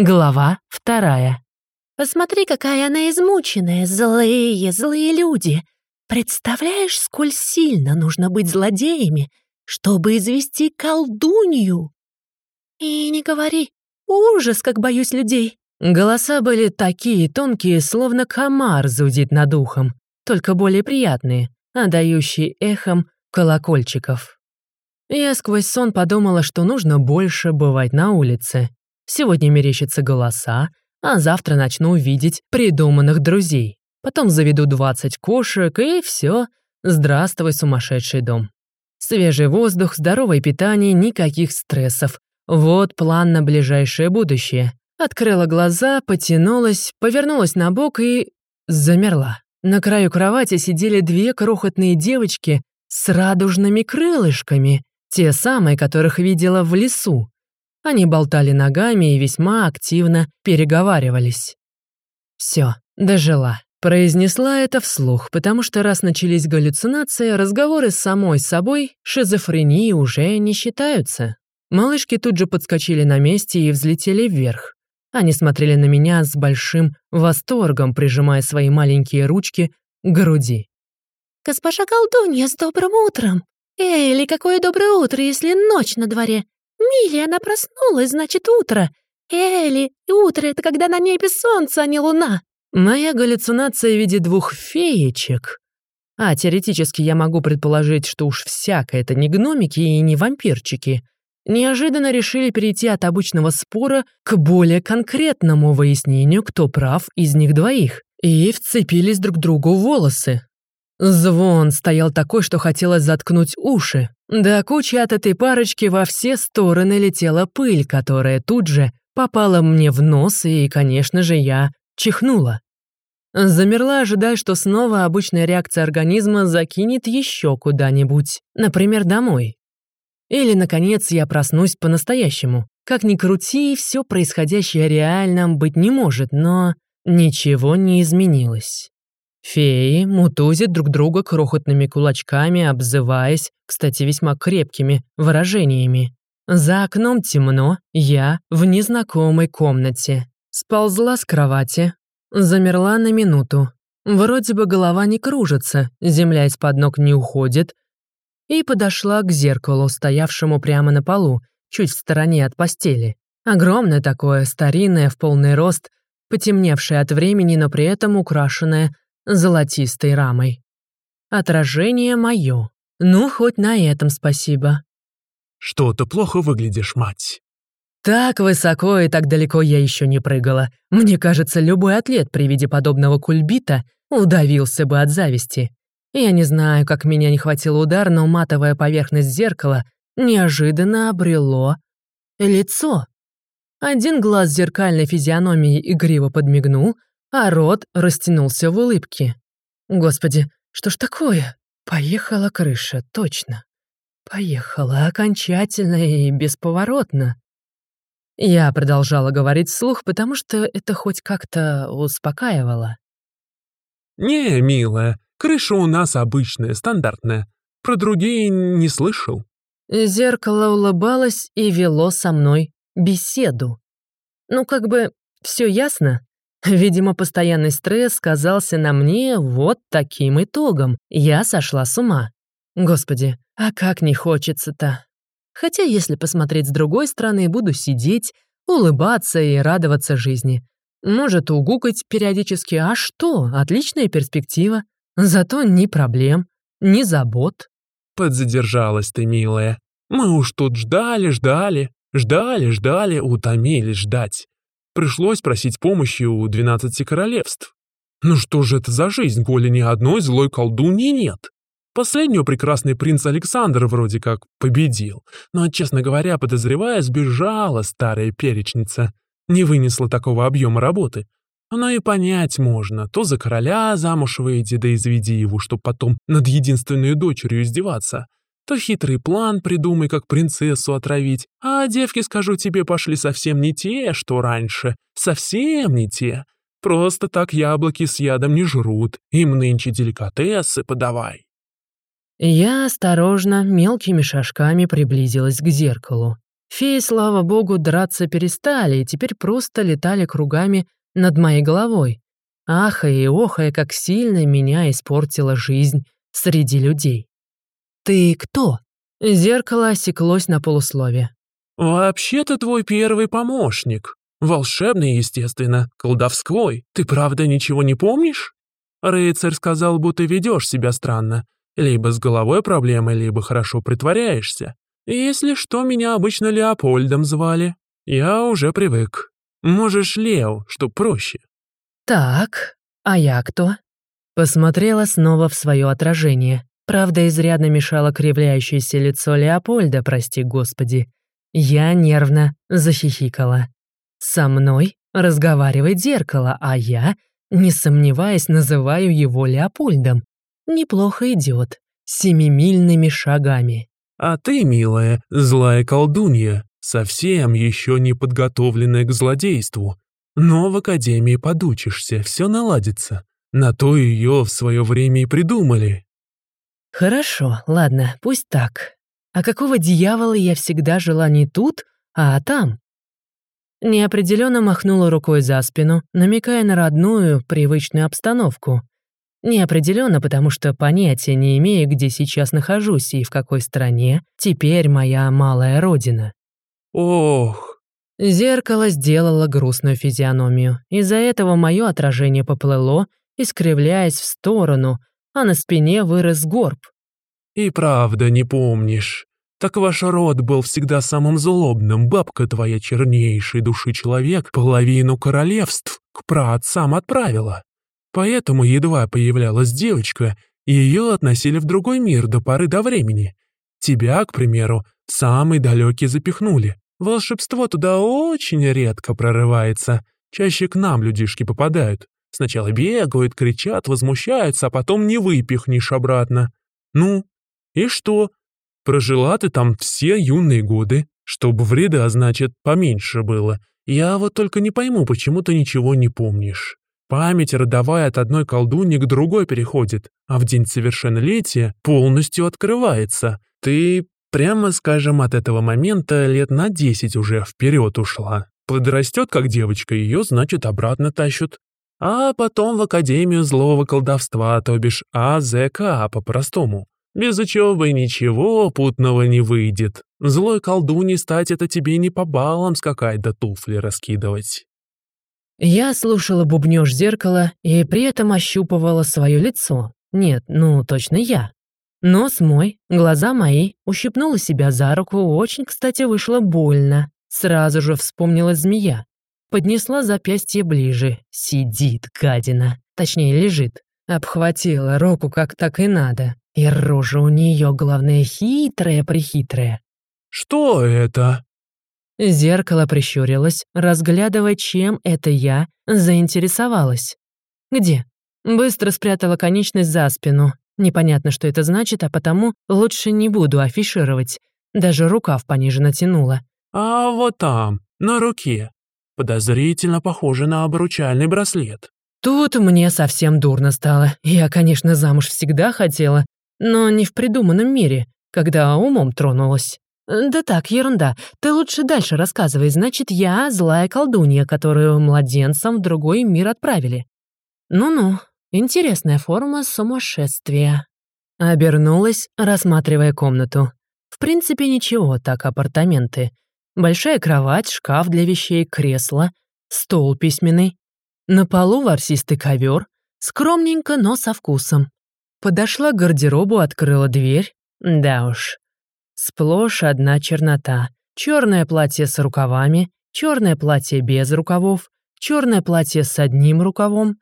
Глава вторая. Посмотри, какая она измученная, злые, злые люди. Представляешь, сколь сильно нужно быть злодеями, чтобы извести колдунью? И не говори, ужас, как боюсь людей. Голоса были такие тонкие, словно комар зудит над ухом, только более приятные, отдающие эхом колокольчиков. Я сквозь сон подумала, что нужно больше бывать на улице. Сегодня мерещатся голоса, а завтра начну видеть придуманных друзей. Потом заведу 20 кошек, и все. Здравствуй, сумасшедший дом. Свежий воздух, здоровое питание, никаких стрессов. Вот план на ближайшее будущее. Открыла глаза, потянулась, повернулась на бок и... замерла. На краю кровати сидели две крохотные девочки с радужными крылышками, те самые, которых видела в лесу. Они болтали ногами и весьма активно переговаривались. Все, дожила. Произнесла это вслух, потому что раз начались галлюцинации, разговоры с самой собой шизофрении уже не считаются. Малышки тут же подскочили на месте и взлетели вверх. Они смотрели на меня с большим восторгом, прижимая свои маленькие ручки к груди. «Госпожа колдунья, с добрым утром! Эли, какое доброе утро, если ночь на дворе! Милли, она проснулась, значит, утро. Элли, утро — это когда на небе солнце, а не луна. Моя галлюцинация в виде двух феечек. А теоретически я могу предположить, что уж всякое это не гномики и не вампирчики. Неожиданно решили перейти от обычного спора к более конкретному выяснению, кто прав из них двоих. И вцепились друг другу в волосы. Звон стоял такой, что хотелось заткнуть уши. Да кучи от этой парочки во все стороны летела пыль, которая тут же попала мне в нос, и, конечно же, я чихнула. Замерла, ожидая, что снова обычная реакция организма закинет еще куда-нибудь, например, домой. Или, наконец, я проснусь по-настоящему. Как ни крути, все происходящее реально быть не может, но ничего не изменилось. Феи мутузят друг друга крохотными кулачками, обзываясь, кстати, весьма крепкими выражениями. За окном темно, я в незнакомой комнате. Сползла с кровати, замерла на минуту. Вроде бы голова не кружится, земля из-под ног не уходит. И подошла к зеркалу, стоявшему прямо на полу, чуть в стороне от постели. Огромное такое, старинное, в полный рост, потемневшее от времени, но при этом украшенное золотистой рамой. Отражение мое. Ну, хоть на этом спасибо. Что-то плохо выглядишь, мать. Так высоко и так далеко я еще не прыгала. Мне кажется, любой атлет при виде подобного кульбита удавился бы от зависти. Я не знаю, как меня не хватил удар, но матовая поверхность зеркала неожиданно обрело лицо. Один глаз зеркальной физиономии игриво подмигнул, а рот растянулся в улыбке. Господи, что ж такое? Поехала крыша, точно. Поехала окончательно и бесповоротно. Я продолжала говорить вслух, потому что это хоть как-то успокаивало. «Не, милая, крыша у нас обычная, стандартная. Про другие не слышал». Зеркало улыбалось и вело со мной беседу. Ну, как бы, все ясно. Видимо, постоянный стресс сказался на мне вот таким итогом. Я сошла с ума. Господи, а как не хочется-то. Хотя, если посмотреть с другой стороны, буду сидеть, улыбаться и радоваться жизни. Может, угукать периодически, а что, отличная перспектива. Зато ни проблем, ни забот. Подзадержалась ты, милая. Мы уж тут ждали, ждали, ждали, ждали, утомились ждать. Пришлось просить помощи у двенадцати королевств. Ну что же это за жизнь, коли ни одной злой колдуньи нет? Последнюю прекрасный принц Александр вроде как победил, но, честно говоря, подозревая, сбежала старая перечница. Не вынесла такого объема работы. Оно и понять можно. То за короля замуж выйди, да изведи его, чтоб потом над единственной дочерью издеваться то хитрый план придумай, как принцессу отравить, а девки, скажу тебе, пошли совсем не те, что раньше, совсем не те. Просто так яблоки с ядом не жрут, им нынче деликатесы подавай. Я осторожно, мелкими шажками приблизилась к зеркалу. Феи, слава богу, драться перестали и теперь просто летали кругами над моей головой, ахая и охая, как сильно меня испортила жизнь среди людей. «Ты кто?» Зеркало осеклось на полуслове. «Вообще-то твой первый помощник. Волшебный, естественно, колдовской. Ты правда ничего не помнишь?» Рыцарь сказал, будто ведешь себя странно. Либо с головой проблемы, либо хорошо притворяешься. Если что, меня обычно Леопольдом звали. Я уже привык. Можешь Лео, что проще. Так, а я кто? Посмотрела снова в свое отражение. Правда, изрядно мешало кривляющееся лицо Леопольда, прости господи. Я нервно захихикала. Со мной разговаривает зеркало, а я, не сомневаясь, называю его Леопольдом неплохо идет, семимильными шагами. А ты, милая, злая колдунья, совсем еще не подготовленная к злодейству. Но в академии подучишься, все наладится. На то ее в свое время и придумали. Хорошо, ладно, пусть так. А какого дьявола я всегда жила не тут, а там? Неопределенно махнула рукой за спину, намекая на родную, привычную обстановку. Неопределенно, потому что понятия не имею, где сейчас нахожусь и в какой стране теперь моя малая родина. Ох. Зеркало сделало грустную физиономию. Из-за этого мое отражение поплыло, искривляясь в сторону, а на спине вырос горб. И правда не помнишь. Так ваш род был всегда самым злобным, бабка твоя чернейшей души человек половину королевств к праотцам отправила. Поэтому едва появлялась девочка, ее относили в другой мир до поры до времени. Тебя, к примеру, самый далекий запихнули. Волшебство туда очень редко прорывается. Чаще к нам людишки попадают. Сначала бегают, кричат, возмущаются, а потом не выпихнешь обратно. Ну, и что? Прожила ты там все юные годы, чтобы вреда, значит, поменьше было. Я вот только не пойму, почему ты ничего не помнишь. Память родовая от одной колдуньи к другой переходит, а в день совершеннолетия полностью открывается. Ты, прямо скажем, от этого момента лет на десять уже вперед ушла. Подрастет, как девочка, ее, значит, обратно тащут. А потом в Академию злого колдовства, то бишь АЗК по-простому. Без учебы ничего путного не выйдет. Злой колдуньей стать это тебе не по баллам скакать да туфли раскидывать. Я слушала бубнёж зеркала и при этом ощупывала свое лицо. Нет, ну точно я. Нос мой, глаза мои, ущипнула себя за руку, очень, кстати, вышло больно. Сразу же вспомнила змея. Поднесла запястье ближе. Сидит, гадина. Точнее, лежит. Обхватила руку как так и надо. И рожа у нее, главное, хитрая-прихитрая. «Что это?» Зеркало прищурилось, разглядывая, чем это я заинтересовалась. «Где?» Быстро спрятала конечность за спину. Непонятно, что это значит, а потому лучше не буду афишировать. Даже рукав пониже натянула. «А вот там, на руке. Подозрительно похоже на обручальный браслет». Тут мне совсем дурно стало. Я, конечно, замуж всегда хотела, но не в придуманном мире, когда умом тронулась. «Да так, ерунда. Ты лучше дальше рассказывай. Значит, я злая колдунья, которую младенцам в другой мир отправили». «Ну-ну, интересная форма сумасшествия». Обернулась, рассматривая комнату. В принципе, ничего, так апартаменты. Большая кровать, шкаф для вещей, кресло, стол письменный. На полу ворсистый ковер, скромненько, но со вкусом. Подошла к гардеробу, открыла дверь. Да уж, Сплошь одна чернота. Черное платье с рукавами, черное платье без рукавов, черное платье с одним рукавом.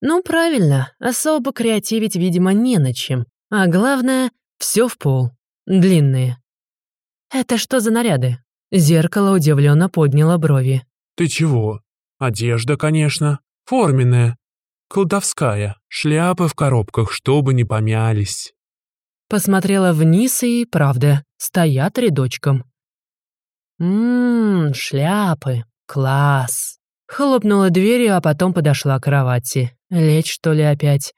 Ну, правильно, особо креативить, видимо, не на чем. А главное, все в пол. Длинные. Это что за наряды? Зеркало удивленно подняло брови. Ты чего? Одежда, конечно. Форменная. Колдовская. Шляпы в коробках, чтобы не помялись. Посмотрела вниз и, правда, стоят рядочком. «Ммм, шляпы, класс!» Хлопнула дверью, а потом подошла к кровати. Лечь, что ли, опять?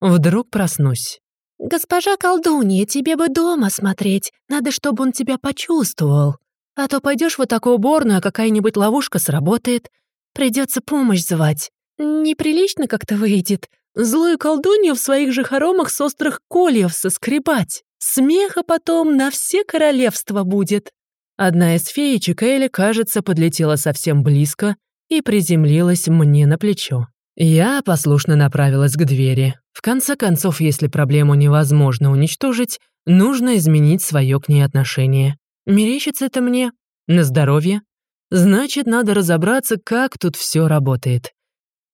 Вдруг проснусь. «Госпожа колдунья, тебе бы дома смотреть. Надо, чтобы он тебя почувствовал». А то пойдешь вот такую уборную, а какая-нибудь ловушка сработает. Придется помощь звать. Неприлично как-то выйдет. Злую колдунью в своих же хоромах с острых кольев соскребать. Смеха потом на все королевства будет. Одна из феечек Элли, кажется, подлетела совсем близко и приземлилась мне на плечо. Я послушно направилась к двери. В конце концов, если проблему невозможно уничтожить, нужно изменить свое к ней отношение. Мерещится это мне? На здоровье? Значит, надо разобраться, как тут все работает.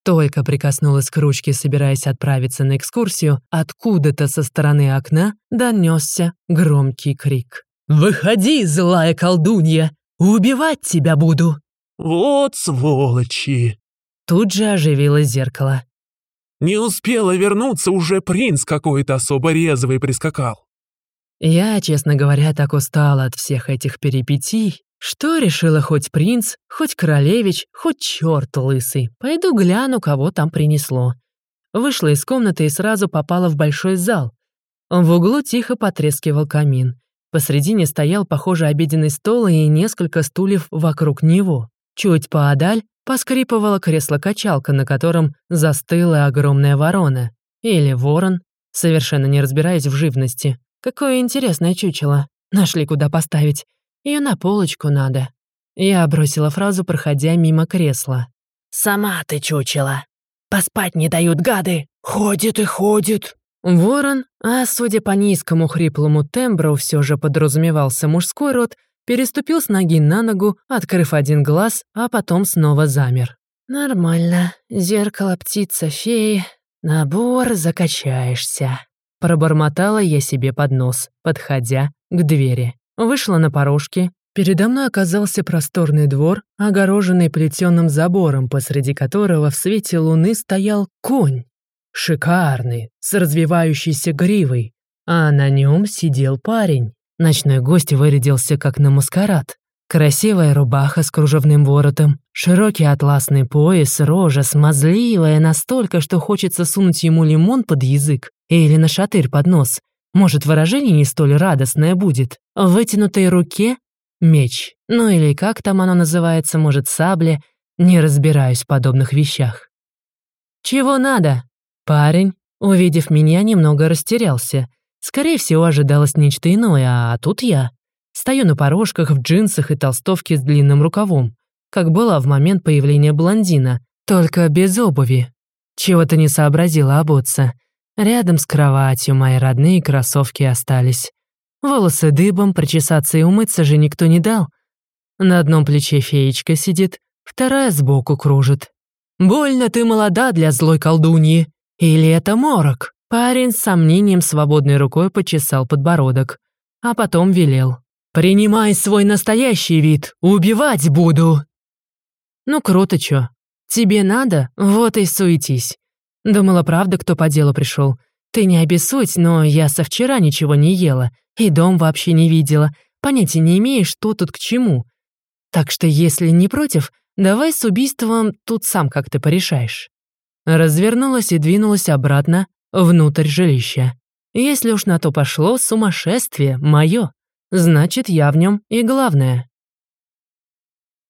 Только прикоснулась к ручке, собираясь отправиться на экскурсию, откуда-то со стороны окна донесся громкий крик. «Выходи, злая колдунья! Убивать тебя буду!» «Вот сволочи!» Тут же оживилось зеркало. «Не успела вернуться, уже принц какой-то особо резвый прискакал». Я, честно говоря, так устала от всех этих перипетий, что решила хоть принц, хоть королевич, хоть черт лысый. Пойду гляну, кого там принесло. Вышла из комнаты и сразу попала в большой зал. В углу тихо потрескивал камин. Посредине стоял, похоже, обеденный стол и несколько стульев вокруг него. Чуть поодаль поскрипывала кресло-качалка, на котором застыла огромная ворона. Или ворон, совершенно не разбираясь в живности. Какое интересное чучело. Нашли, куда поставить. Ее на полочку надо. Я бросила фразу, проходя мимо кресла. «Сама ты чучело. Поспать не дают гады. Ходит и ходит». Ворон, а судя по низкому хриплому тембру, все же подразумевался мужской род, переступил с ноги на ногу, открыв один глаз, а потом снова замер. «Нормально. Зеркало, птица, феи. Набор, закачаешься». Пробормотала я себе под нос, подходя к двери. Вышла на порожки. Передо мной оказался просторный двор, огороженный плетеным забором, посреди которого в свете луны стоял конь. Шикарный, с развивающейся гривой. А на нем сидел парень. Ночной гость вырядился как на маскарад. Красивая рубаха с кружевным воротом, широкий атласный пояс, рожа смазливая настолько, что хочется сунуть ему лимон под язык или на шатырь под нос. Может, выражение не столь радостное будет. В вытянутой руке — меч. Ну или как там оно называется, может, сабля. Не разбираюсь в подобных вещах. «Чего надо?» Парень, увидев меня, немного растерялся. Скорее всего, ожидалось нечто иное, а тут я. Стою на порожках в джинсах и толстовке с длинным рукавом, как была в момент появления блондина, только без обуви. Чего-то не сообразила обуться. Рядом с кроватью мои родные кроссовки остались. Волосы дыбом, причесаться и умыться же никто не дал. На одном плече феечка сидит, вторая сбоку кружит. «Больно ты молода для злой колдуньи. Или это морок?» Парень с сомнением свободной рукой почесал подбородок, а потом велел. «Принимай свой настоящий вид, убивать буду!» «Ну круто чё. Тебе надо? Вот и суетись. Думала, правда, кто по делу пришел. Ты не обессудь, но я со вчера ничего не ела, и дом вообще не видела, понятия не имеешь, что тут к чему. Так что, если не против, давай с убийством тут сам как-то порешаешь». Развернулась и двинулась обратно внутрь жилища. Если уж на то пошло, сумасшествие мое. Значит, я в нем и главное.